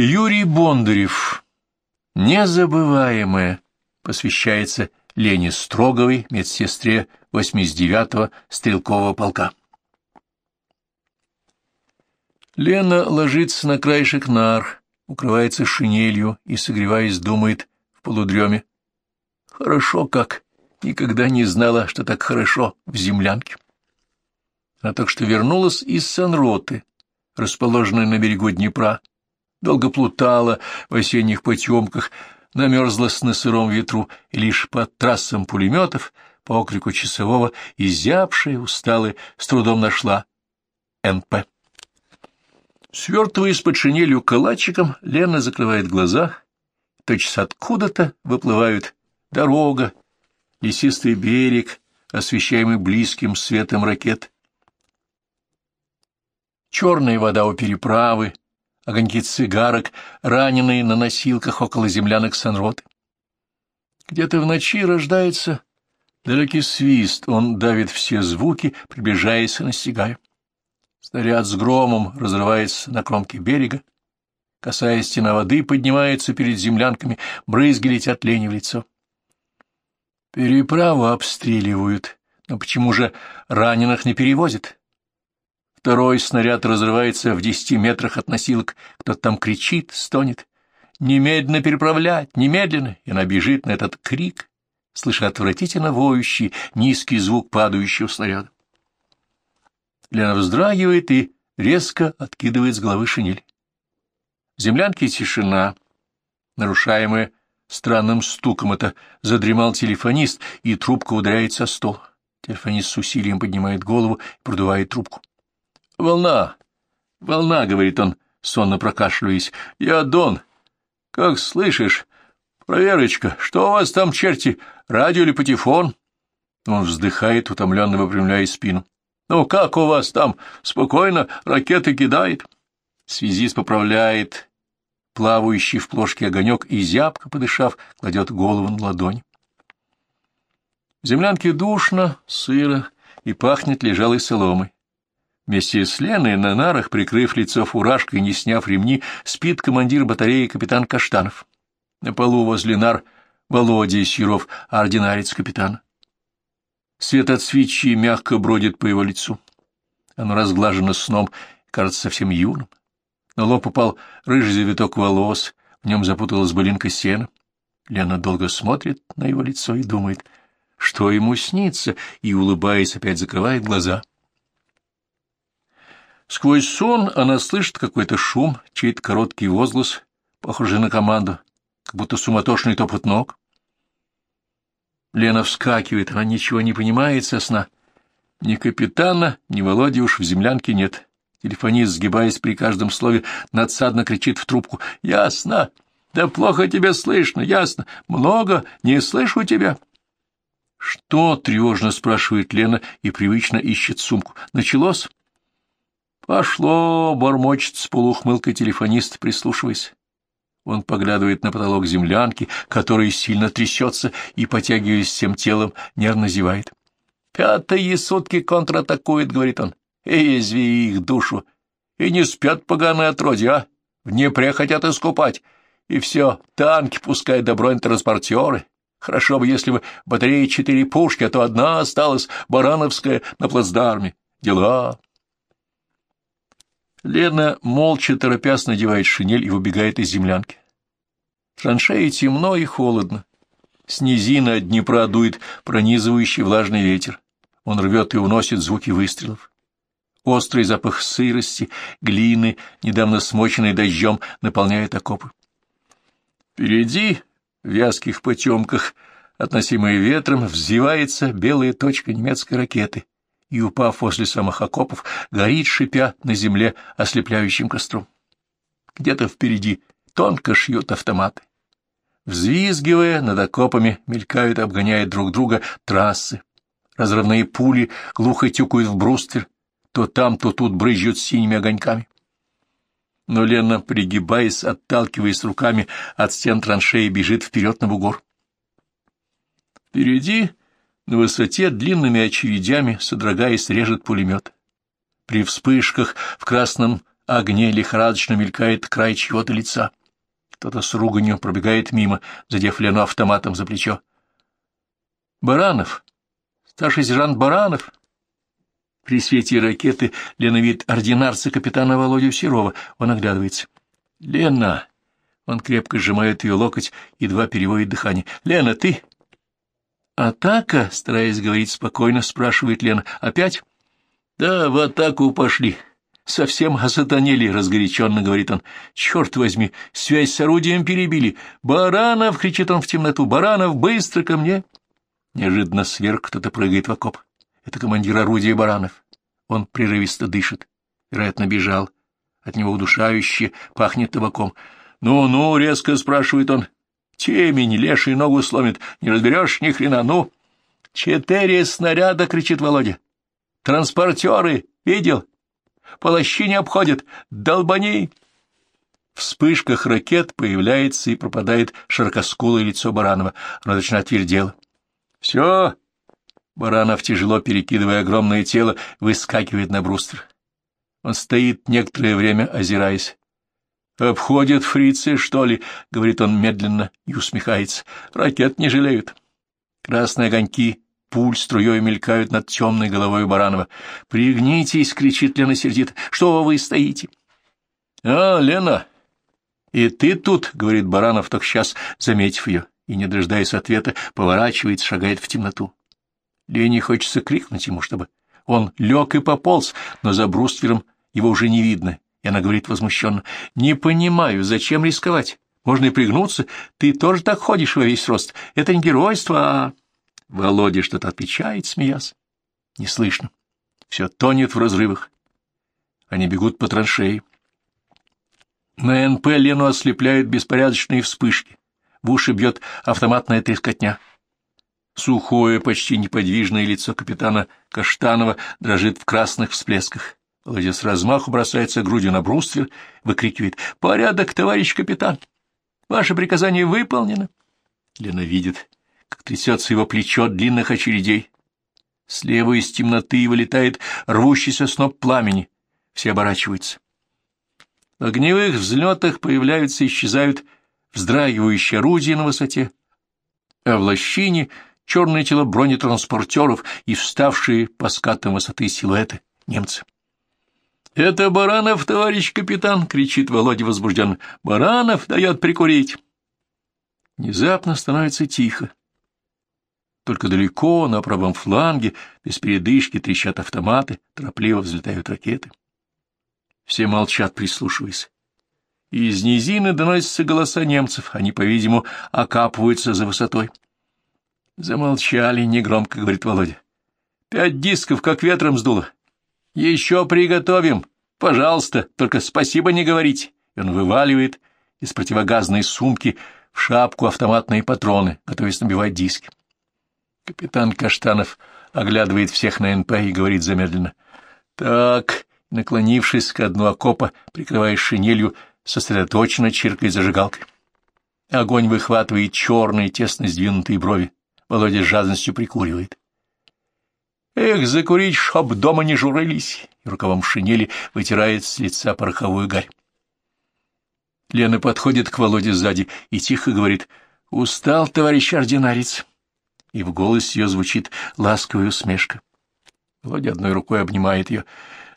Юрий Бондарев. Незабываемое посвящается Лене Строговой, медсестре 89-го стрелкового полка. Лена ложится на краешек нар, укрывается шинелью и, согреваясь, думает в полудреме. Хорошо как, никогда не знала, что так хорошо в землянке. Она только что вернулась из Санроты, расположенной на берегу Днепра, долго плутала в осенних потемках, намерзлась на сыром ветру и лишь по трассам пулеметов, по окрику часового, изябшая, усталая, с трудом нашла НП. Свертываясь под шинелью калачиком, Лена закрывает глаза, тотчас откуда-то выплывают дорога, лесистый берег, освещаемый близким светом ракет, черная вода у переправы, огоньки цигарок, раненые на носилках около землянок Санроты. Где-то в ночи рождается далекий свист, он давит все звуки, приближаясь и настигая. Снаряд с громом разрывается на кромке берега, касаясь стена воды, поднимается перед землянками, брызги летят лени в лицо. Переправу обстреливают, но почему же раненых не перевозят? Второй снаряд разрывается в десяти метрах от носилок. Кто-то там кричит, стонет. «Немедленно переправлять! Немедленно!» И она бежит на этот крик, слыша отвратительно воющий, низкий звук падающего снаряда. Лена вздрагивает и резко откидывает с головы шинель. В землянке тишина, нарушаемая странным стуком. Это задремал телефонист, и трубка ударяется о стол. Телефонист с усилием поднимает голову и продувает трубку. Волна, волна, — говорит он, сонно прокашливаясь. Я Дон. Как слышишь? Проверочка, что у вас там, черти, радио или патефон? Он вздыхает, утомленно выпрямляя спину. Ну, как у вас там? Спокойно, ракеты кидает. Связист поправляет плавающий в плошке огонек и, зябко подышав, кладет голову на ладонь. В землянке душно, сыро и пахнет лежалой соломой. Вместе с Леной на нарах, прикрыв лицо фуражкой и не сняв ремни, спит командир батареи капитан Каштанов. На полу возле нар Володя Серов, ординарец капитана. Свет от свечи мягко бродит по его лицу. Оно разглажено сном, кажется совсем юным. На лоб упал рыжий завиток волос, в нем запуталась былинка сена. Лена долго смотрит на его лицо и думает, что ему снится, и, улыбаясь, опять закрывает глаза — Сквозь сон она слышит какой-то шум, чей-то короткий возглас, похожий на команду, как будто суматошный топот ног. Лена вскакивает, она ничего не понимает со сна. Ни капитана, ни Володи уж в землянке нет. Телефонист, сгибаясь при каждом слове, надсадно кричит в трубку. «Ясно! Да плохо тебя слышно, ясно! Много не слышу тебя!» «Что?» — тревожно спрашивает Лена и привычно ищет сумку. «Началось?» Пошло, бормочет с полухмылкой телефонист, прислушиваясь. Он поглядывает на потолок землянки, который сильно трясется и, потягиваясь всем телом, нервно зевает. «Пятые сутки контратакует», — говорит он. «Эй, изви их душу! И не спят поганые отродья, а? В Днепре хотят искупать. И все, танки пускай да бронетранспортеры. Хорошо бы, если бы батареи четыре пушки, а то одна осталась, барановская, на плацдарме. Дела...» Лена, молча торопясь, надевает шинель и выбегает из землянки. Траншеи темно и холодно. С низины от Днепра дует пронизывающий влажный ветер. Он рвет и уносит звуки выстрелов. Острый запах сырости, глины, недавно смоченной дождем, наполняет окопы. Впереди, в вязких потемках, относимые ветром, взвивается белая точка немецкой ракеты — и, упав возле самых окопов, горит, шипя на земле ослепляющим костром. Где-то впереди тонко шьют автоматы. Взвизгивая над окопами, мелькают, обгоняют друг друга трассы. Разрывные пули глухо тюкают в бруствер, то там, то тут брызжут синими огоньками. Но Лена, пригибаясь, отталкиваясь руками от стен траншеи, бежит вперед на бугор. Впереди на высоте длинными очередями, содрогаясь, режет пулемет. При вспышках в красном огне лихорадочно мелькает край чьего-то лица. Кто-то с руганью пробегает мимо, задев Лену автоматом за плечо. «Баранов! Старший сержант Баранов!» При свете ракеты Лена видит ординарца капитана Володю Серова. Он оглядывается. «Лена!» Он крепко сжимает ее локоть, едва переводит дыхание. «Лена, ты?» «Атака?» — стараясь говорить спокойно, спрашивает Лена. «Опять?» «Да, в атаку пошли. Совсем осатанели», — разгоряченно говорит он. «Черт возьми, связь с орудием перебили. Баранов!» — кричит он в темноту. «Баранов, быстро ко мне!» Неожиданно сверх кто-то прыгает в окоп. Это командир орудия Баранов. Он прерывисто дышит. Вероятно, бежал. От него удушающе пахнет табаком. «Ну-ну», — резко спрашивает он. «Темень, леший ногу сломит. Не разберешь ни хрена, ну?» «Четыре снаряда!» — кричит Володя. «Транспортеры! Видел? По лощине обходят. Долбани!» В вспышках ракет появляется и пропадает широкоскулое лицо Баранова. Оно точно отвердело. «Все!» Баранов, тяжело перекидывая огромное тело, выскакивает на бруствер. Он стоит некоторое время, озираясь. «Обходят фрицы, что ли?» — говорит он медленно и усмехается. «Ракет не жалеют». Красные огоньки пуль струей мелькают над темной головой Баранова. «Пригнитесь!» — кричит Лена сердито. «Что вы стоите?» «А, Лена, и ты тут?» — говорит Баранов, только сейчас заметив ее, и, не дожидаясь ответа, поворачивается, шагает в темноту. Лене хочется крикнуть ему, чтобы он лег и пополз, но за бруствером его уже не видно, и она говорит возмущенно, «Не понимаю, зачем рисковать? Можно и пригнуться. Ты тоже так ходишь во весь рост. Это не геройство, а...» Володя что-то отвечает, смеясь. Не слышно. Все тонет в разрывах. Они бегут по траншеи. На НП Лену ослепляют беспорядочные вспышки. В уши бьет автоматная трескотня. Сухое, почти неподвижное лицо капитана Каштанова дрожит в красных всплесках. Володя с размаху бросается грудью на бруствер, выкрикивает «Порядок, товарищ капитан! Ваше приказание выполнено!» Лена видит, как трясется его плечо от длинных очередей. Слева из темноты вылетает рвущийся сноп пламени. Все оборачиваются. В огневых взлетах появляются и исчезают вздрагивающие орудия на высоте, а в лощине черное тело бронетранспортеров и вставшие по скатам высоты силуэты немцы. «Это Баранов, товарищ капитан!» — кричит Володя возбужденно. «Баранов дает прикурить!» Внезапно становится тихо. Только далеко, на правом фланге, без передышки трещат автоматы, торопливо взлетают ракеты. Все молчат, прислушиваясь. Из низины доносятся голоса немцев, они, по-видимому, окапываются за высотой. Замолчали, негромко говорит Володя. Пять дисков, как ветром сдуло. Еще приготовим. Пожалуйста, только спасибо не говорите. И он вываливает из противогазной сумки в шапку автоматные патроны, готовясь набивать диски. Капитан Каштанов оглядывает всех на НП и говорит замедленно. Так, наклонившись к дну окопа, прикрываясь шинелью, сосредоточенно чиркает зажигалкой. Огонь выхватывает черные, тесно сдвинутые брови. Володя с жадностью прикуривает. Эх, закурить, чтоб дома не журились, и рукавом шинели вытирает с лица пороховую гарь. Лена подходит к Володе сзади и тихо говорит, «Устал, товарищ ординарец?» И в голосе ее звучит ласковая усмешка. Володя одной рукой обнимает ее.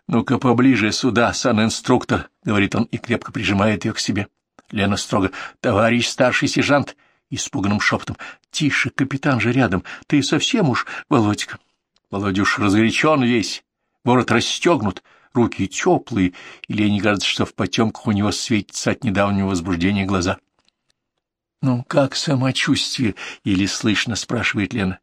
«Ну-ка поближе сюда, сан-инструктор», — говорит он и крепко прижимает ее к себе. Лена строго. «Товарищ старший сержант!» Испуганным шепотом. «Тише, капитан же рядом. Ты совсем уж, Володька?» Володюш разгорячен весь, ворот расстегнут, руки теплые, и Лене кажется, что в потемках у него светится от недавнего возбуждения глаза. — Ну, как самочувствие? — или слышно спрашивает Лена.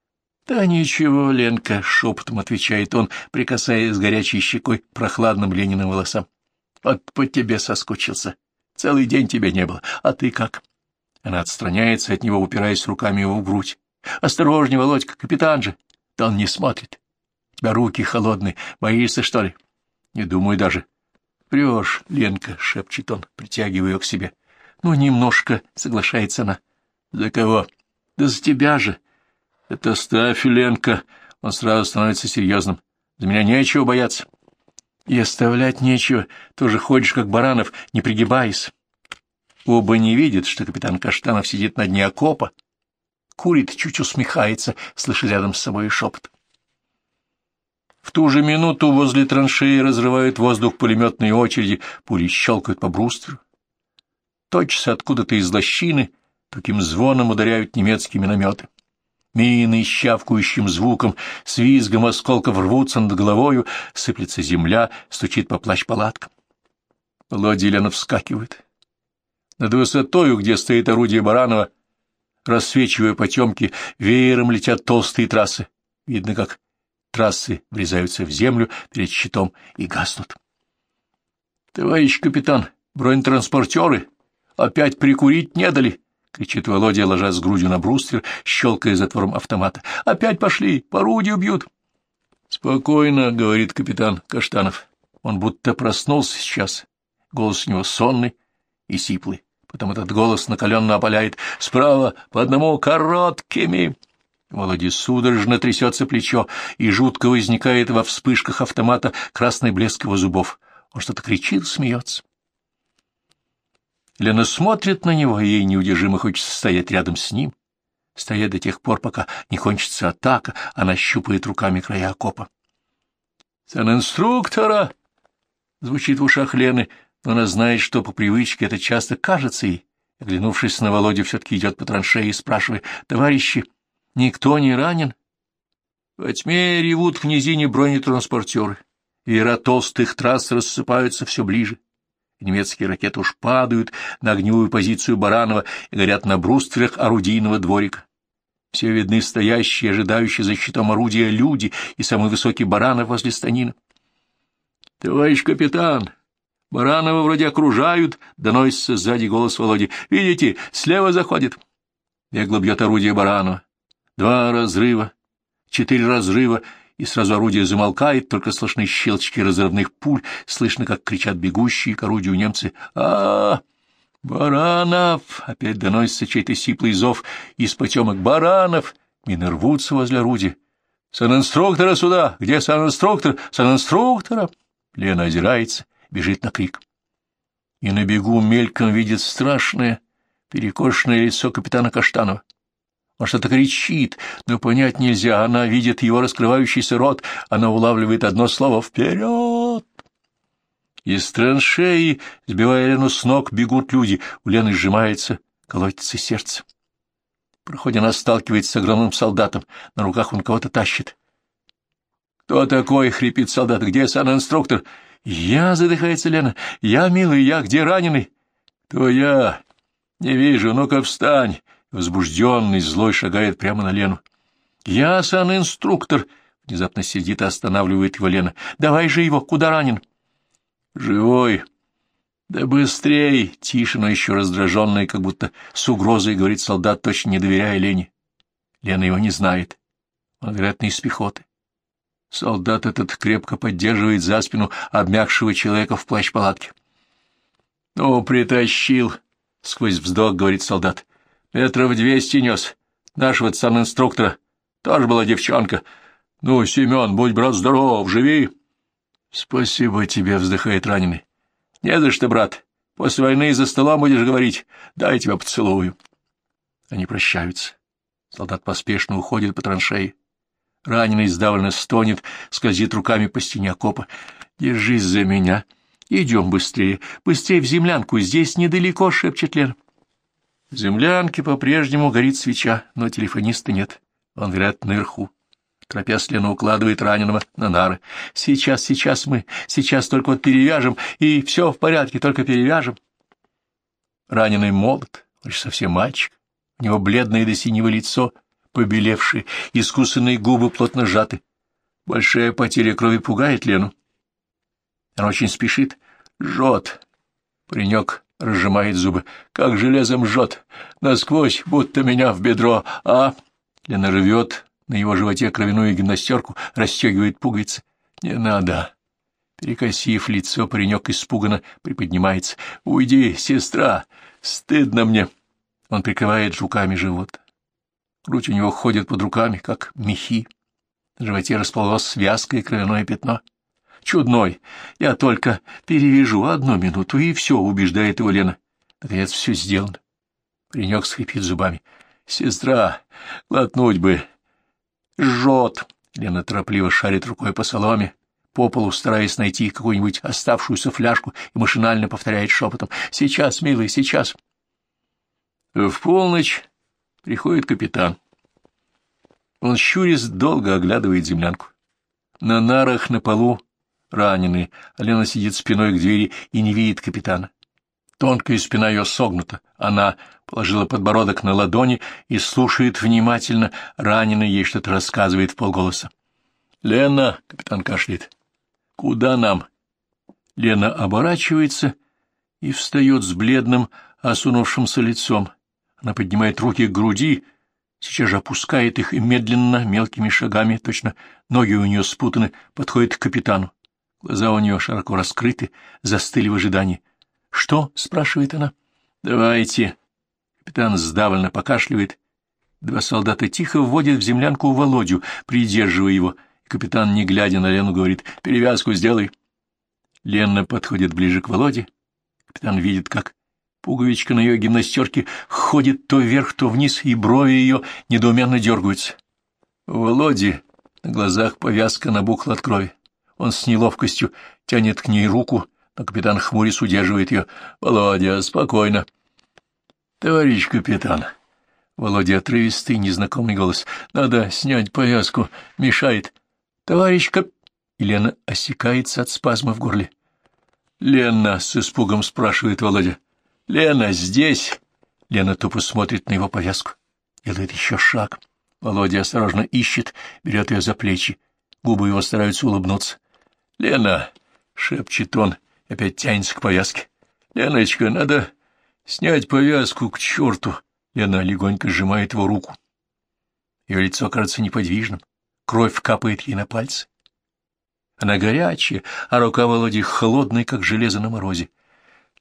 — Да ничего, Ленка, — шепотом отвечает он, прикасаясь горячей щекой прохладным Лениным волосам. — Вот по тебе соскучился. Целый день тебя не было. А ты как? Она отстраняется от него, упираясь руками его в грудь. — Осторожней, Володька, капитан же. Да он не смотрит. У тебя руки холодные. Боишься, что ли? Не думаю даже. Врешь, Ленка, — шепчет он, притягивая ее к себе. Ну, немножко, — соглашается она. За кого? Да за тебя же. Это ставь, Ленка. Он сразу становится серьезным. За меня нечего бояться. И оставлять нечего, тоже ходишь, как Баранов, не пригибаясь. Оба не видят, что капитан Каштанов сидит на дне окопа, курит, чуть усмехается, слыша рядом с собой шепот. В ту же минуту возле траншеи разрывают воздух пулеметные очереди, пули щелкают по брустверу. Точно откуда-то из лощины таким звоном ударяют немецкие минометы. Мины с щавкающим звуком, с визгом осколков рвутся над головою, сыплется земля, стучит по плащ-палаткам. Володя и Лена вскакивают. Над высотою, где стоит орудие Баранова, рассвечивая потемки, веером летят толстые трассы. Видно, как трассы врезаются в землю перед щитом и гаснут. — Товарищ капитан, бронетранспортеры опять прикурить не дали, — кричит Володя, ложась с грудью на бруствер, щелкая затвором автомата. — Опять пошли, по орудию бьют. — Спокойно, — говорит капитан Каштанов. Он будто проснулся сейчас. Голос у него сонный и сиплый. Потом этот голос накаленно опаляет. «Справа по одному короткими!» Володе судорожно трясется плечо, и жутко возникает во вспышках автомата красный блеск его зубов. Он что-то кричит, смеется. Лена смотрит на него, и ей неудержимо хочется стоять рядом с ним. Стоять до тех пор, пока не кончится атака, она щупает руками края окопа. «Сан-инструктора!» — звучит в ушах Лены, она знает, что по привычке это часто кажется ей. Оглянувшись на Володю, все-таки идет по траншеи и спрашивает, «Товарищи, никто не ранен?» Во тьме ревут в низине бронетранспортеры. Веера толстых трасс рассыпаются все ближе. Немецкие ракеты уж падают на огневую позицию Баранова и горят на брустверах орудийного дворика. Все видны стоящие, ожидающие за щитом орудия люди и самый высокий Баранов возле станина. — Товарищ капитан, Баранова вроде окружают, — доносится сзади голос Володи. — Видите, слева заходит. Бегло бьет орудие Баранова. Два разрыва, четыре разрыва, и сразу орудие замолкает, только слышны щелчки разрывных пуль, слышно, как кричат бегущие к орудию немцы. а, Баранов! Опять доносится чей-то сиплый зов из потемок. Баранов! Мины рвутся возле орудия. «Сан-инструктора сюда! Где сан-инструктор? Сан-инструктора!» Лена озирается, бежит на крик. И на бегу мельком видит страшное, перекошенное лицо капитана Каштанова. Он что-то кричит, но понять нельзя. Она видит его раскрывающийся рот. Она улавливает одно слово «Вперед!». Из траншеи, сбивая Лену с ног, бегут люди. У Лены сжимается, колотится сердце. Проходя, она сталкивается с огромным солдатом. На руках он кого-то тащит. «Кто такой?» — хрипит солдат. «Где сан-инструктор?» «Я!» — задыхается Лена. «Я, милый, я. Где раненый?» «Кто я?» «Не вижу. Ну-ка, встань!» возбужденный, злой, шагает прямо на Лену. — Я сан-инструктор! — внезапно сидит и останавливает его Лена. — Давай же его, куда ранен? — Живой. — Да быстрей! — тише, но еще раздраженный, как будто с угрозой, говорит солдат, точно не доверяя Лене. Лена его не знает. Он, вероятно, из пехоты. Солдат этот крепко поддерживает за спину обмякшего человека в плащ-палатке. — Ну, притащил! — сквозь вздох говорит солдат. Метров двести нес. Нашего сан-инструктора. Тоже была девчонка. Ну, Семен, будь, брат, здоров, живи. Спасибо тебе, вздыхает раненый. Не за что, брат. После войны за столом будешь говорить. Дай тебя поцелую. Они прощаются. Солдат поспешно уходит по траншеи. Раненый сдавленно стонет, скользит руками по стене окопа. «Держись за меня. Идем быстрее. Быстрее в землянку. Здесь недалеко», — шепчет Лена. В землянке по-прежнему горит свеча, но телефониста нет. Он, вероятно, наверху. Торопясь, Лена укладывает раненого на нары. «Сейчас, сейчас мы, сейчас только вот перевяжем, и все в порядке, только перевяжем». Раненый молод, он совсем мальчик. У него бледное до синего лицо, побелевшее, искусанные губы плотно сжаты. Большая потеря крови пугает Лену. Она очень спешит. Жжет. Паренек разжимает зубы. Как железом жжет, насквозь, будто меня в бедро, а... Лена рвет на его животе кровяную гимнастерку, расстегивает пуговицы. Не надо. Перекосив лицо, паренек испуганно приподнимается. «Уйди, сестра! Стыдно мне!» Он прикрывает руками живот. Грудь у него ходит под руками, как мехи. На животе расползлось связка и кровяное пятно. чудной. Я только перевяжу одну минуту, и все, убеждает его Лена. Наконец все сделано. Паренек скрипит зубами. Сестра, глотнуть бы. Жжет. Лена торопливо шарит рукой по соломе, по полу, стараясь найти какую-нибудь оставшуюся фляжку, и машинально повторяет шепотом. «Сейчас, милый, сейчас!» В полночь приходит капитан. Он щурясь долго оглядывает землянку. На нарах на полу раненый, а Лена сидит спиной к двери и не видит капитана. Тонкая спина ее согнута, она положила подбородок на ладони и слушает внимательно, раненый ей что-то рассказывает в полголоса. «Лена!» — капитан кашляет. «Куда нам?» Лена оборачивается и встает с бледным, осунувшимся лицом. Она поднимает руки к груди, сейчас же опускает их и медленно, мелкими шагами, точно ноги у нее спутаны, подходит к капитану. Глаза у нее широко раскрыты, застыли в ожидании. «Что?» — спрашивает она. «Давайте». Капитан сдавленно покашливает. Два солдата тихо вводят в землянку Володю, придерживая его. Капитан, не глядя на Лену, говорит, «Перевязку сделай». Лена подходит ближе к Володе. Капитан видит, как Пуговичка на ее гимнастерке ходит то вверх, то вниз, и брови ее недоуменно дергаются. У Володи на глазах повязка набухла от крови. Он с неловкостью тянет к ней руку, но капитан хмурис удерживает ее. «Володя, спокойно». «Товарищ капитан». Володя отрывистый, незнакомый голос. «Надо снять повязку. Мешает». «Товарищ кап...» Елена осекается от спазма в горле. «Лена», — с испугом спрашивает Володя. «Лена здесь!» Лена тупо смотрит на его повязку. Делает еще шаг. Володя осторожно ищет, берет ее за плечи. Губы его стараются улыбнуться. «Лена!» — шепчет он, опять тянется к повязке. «Леночка, надо снять повязку к черту!» Лена легонько сжимает его руку. Ее лицо кажется неподвижным. Кровь капает ей на пальцы. Она горячая, а рука Володи холодная, как железо на морозе.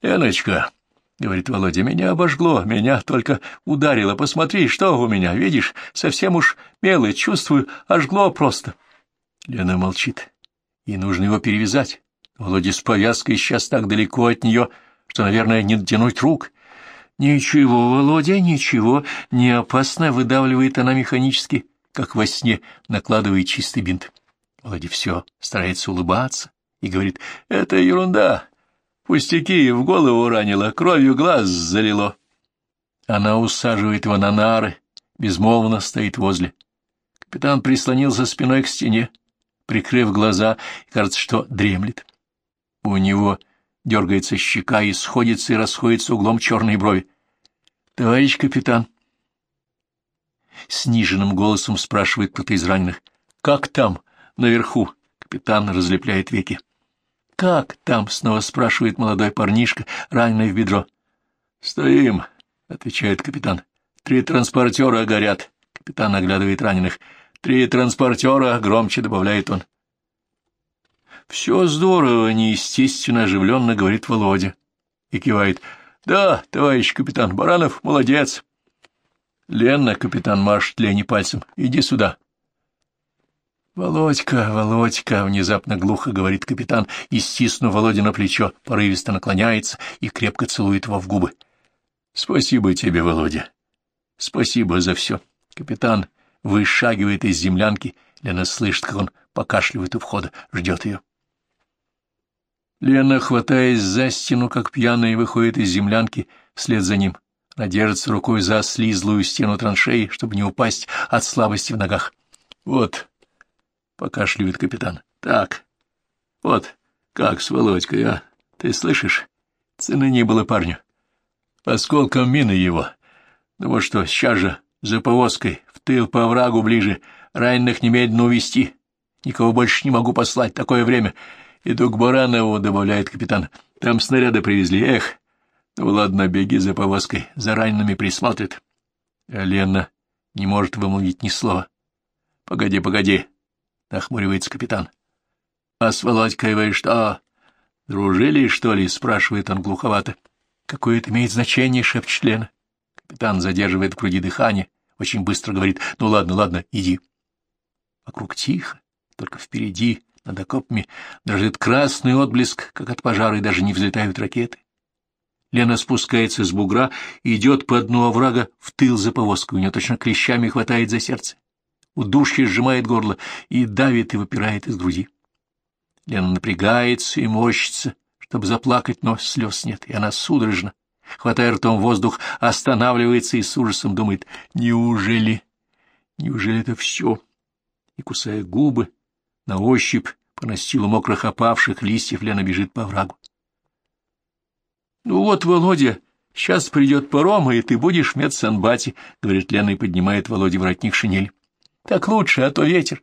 «Леночка!» — говорит Володя, — меня обожгло, меня только ударило. Посмотри, что у меня, видишь, совсем уж мелый, чувствую, ожгло просто. Лена молчит. Ей нужно его перевязать. Володя с повязкой сейчас так далеко от нее, что, наверное, не дотянуть рук. Ничего, Володя, ничего, не опасно, выдавливает она механически, как во сне, накладывает чистый бинт. Володя все, старается улыбаться и говорит, это ерунда, Пустяки в голову ранило, кровью глаз залило. Она усаживает его на нары, безмолвно стоит возле. Капитан прислонился спиной к стене, прикрыв глаза, и кажется, что дремлет. У него дергается щека и сходится и расходится углом черной брови. — Товарищ капитан! — сниженным голосом спрашивает кто-то из раненых. — Как там, наверху? Капитан разлепляет веки. «Как там?» — снова спрашивает молодой парнишка, раненый в бедро. «Стоим», — отвечает капитан. «Три транспортера горят». Капитан оглядывает раненых. «Три транспортера», — громче добавляет он. «Все здорово, неестественно оживленно», — говорит Володя. И кивает. «Да, товарищ капитан, Баранов молодец». «Лена», — капитан машет Лене пальцем, — «иди сюда». «Володька, Володька!» — внезапно глухо говорит капитан и, стиснув Володя на плечо, порывисто наклоняется и крепко целует его в губы. «Спасибо тебе, Володя. Спасибо за все». Капитан вышагивает из землянки. Лена слышит, как он покашливает у входа, ждет ее. Лена, хватаясь за стену, как пьяная, выходит из землянки вслед за ним. Она держится рукой за слизлую стену траншеи, чтобы не упасть от слабости в ногах. «Вот, покашливает капитан. Так, вот, как с Володькой, а? Ты слышишь? Цены не было парню. Осколком мины его. Ну вот что, сейчас же, за повозкой, в тыл по оврагу ближе, раненых немедленно увести. Никого больше не могу послать, такое время. Иду к Баранову, добавляет капитан. Там снаряды привезли, эх. Ну ладно, беги за повозкой, за ранеными присмотрят. А Лена не может вымолвить ни слова. Погоди, погоди, — нахмуривается капитан. — А с Володькой что, дружили, что ли? — спрашивает он глуховато. — Какое это имеет значение? — шепчет Лена. Капитан задерживает в груди дыхание, очень быстро говорит. — Ну ладно, ладно, иди. Вокруг тихо, только впереди, Над окопами дрожит красный отблеск, как от пожара, и даже не взлетают ракеты. Лена спускается с бугра и идет по дну оврага в тыл за повозкой. У нее точно клещами хватает за сердце. Удушье сжимает горло и давит и выпирает из груди. Лена напрягается и морщится, чтобы заплакать, но слез нет, и она судорожно, хватая ртом воздух, останавливается и с ужасом думает, неужели, неужели это все? И, кусая губы, на ощупь по настилу мокрых опавших листьев Лена бежит по врагу. «Ну вот, Володя, сейчас придет паром, и ты будешь в медсанбате», — говорит Лена и поднимает Володе воротник шинель. «Так лучше, а то ветер».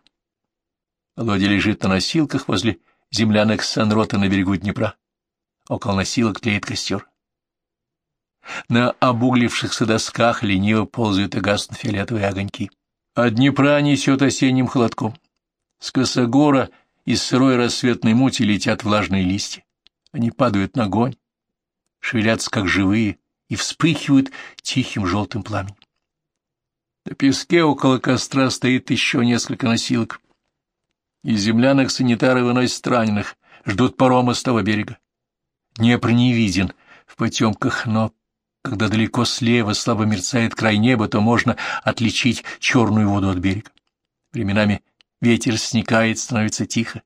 Володя лежит на носилках возле землянок Санрота на берегу Днепра. Около носилок тлеет костер. На обуглившихся досках лениво ползают и гаснут фиолетовые огоньки. А Днепра несет осенним холодком. С косогора из сырой рассветной мути летят влажные листья. Они падают на огонь, шевелятся как живые и вспыхивают тихим желтым пламенем. На песке около костра стоит еще несколько носилок. Из землянок санитары выносят раненых, ждут парома с того берега. Днепр не виден в потемках, но когда далеко слева слабо мерцает край неба, то можно отличить черную воду от берега. Временами ветер сникает, становится тихо.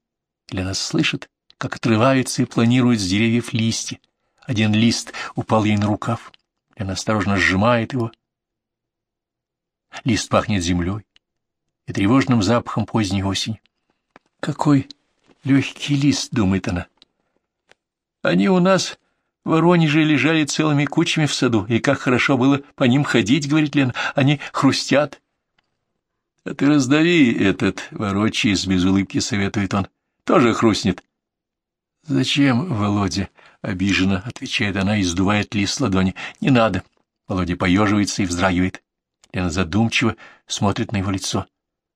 Лена слышит, как отрывается и планирует с деревьев листья. Один лист упал ей на рукав. Лена осторожно сжимает его. Лист пахнет землей и тревожным запахом поздней осени. Какой легкий лист, думает она. Они у нас в Воронеже лежали целыми кучами в саду, и как хорошо было по ним ходить, говорит Лена, они хрустят. — А ты раздави этот, ворочаясь без улыбки, советует он. Тоже хрустнет. — Зачем, Володя? — обиженно отвечает она и сдувает лист ладони. — Не надо. Володя поеживается и вздрагивает. Лена задумчиво смотрит на его лицо.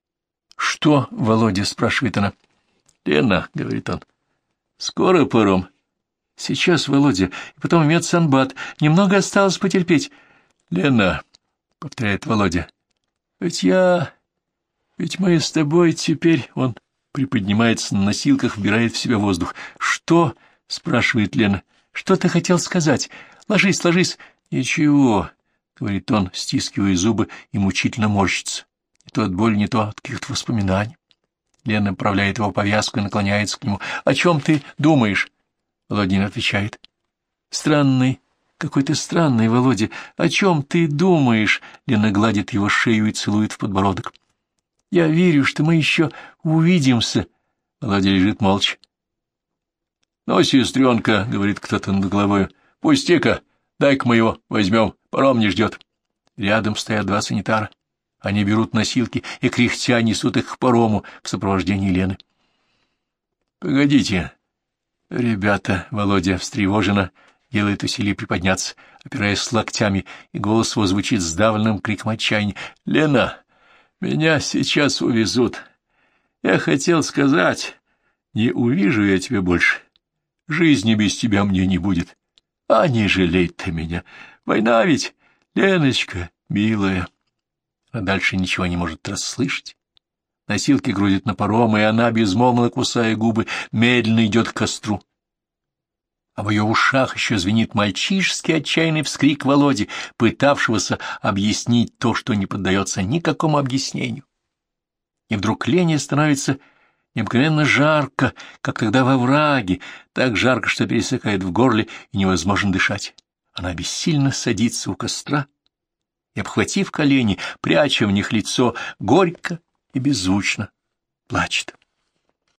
— Что, Володя? — спрашивает она. — Лена, — говорит он, — скоро паром. — Сейчас, Володя, и потом медсанбат. Немного осталось потерпеть. — Лена, — повторяет Володя, — ведь я... Ведь мы с тобой теперь... Он приподнимается на носилках, вбирает в себя воздух. — Что? — спрашивает Лена. — Что ты хотел сказать? Ложись, ложись. — Ничего, — говорит он, стискивая зубы и мучительно морщится. Не то от боли, не то от каких-то воспоминаний. Лена направляет его повязку и наклоняется к нему. — О чем ты думаешь? Володин отвечает. — Странный, какой ты странный, Володя. О чем ты думаешь? Лена гладит его шею и целует в подбородок. — Я верю, что мы еще увидимся. Володя лежит молча. — Ну, сестренка, — говорит кто-то над головой, — пусти-ка, дай-ка мы его возьмем, паром не ждет. Рядом стоят два санитара. Они берут носилки и, кряхтя, несут их к парому в сопровождении Лены. — Погодите, ребята, — Володя встревоженно делает усилие приподняться, опираясь локтями, и голос его звучит сдавленным криком отчаяния. — Лена, меня сейчас увезут. Я хотел сказать, не увижу я тебя больше. Жизни без тебя мне не будет. А не жалей ты меня. Война ведь, Леночка, милая. А дальше ничего не может расслышать. Носилки грузят на паром, и она, безмолвно кусая губы, медленно идет к костру. А в ее ушах еще звенит мальчишеский отчаянный вскрик Володи, пытавшегося объяснить то, что не поддается никакому объяснению. И вдруг Лене становится необыкновенно жарко, как тогда во враге, так жарко, что пересыхает в горле и невозможно дышать. Она бессильно садится у костра, и, обхватив колени, пряча в них лицо, горько и беззвучно плачет.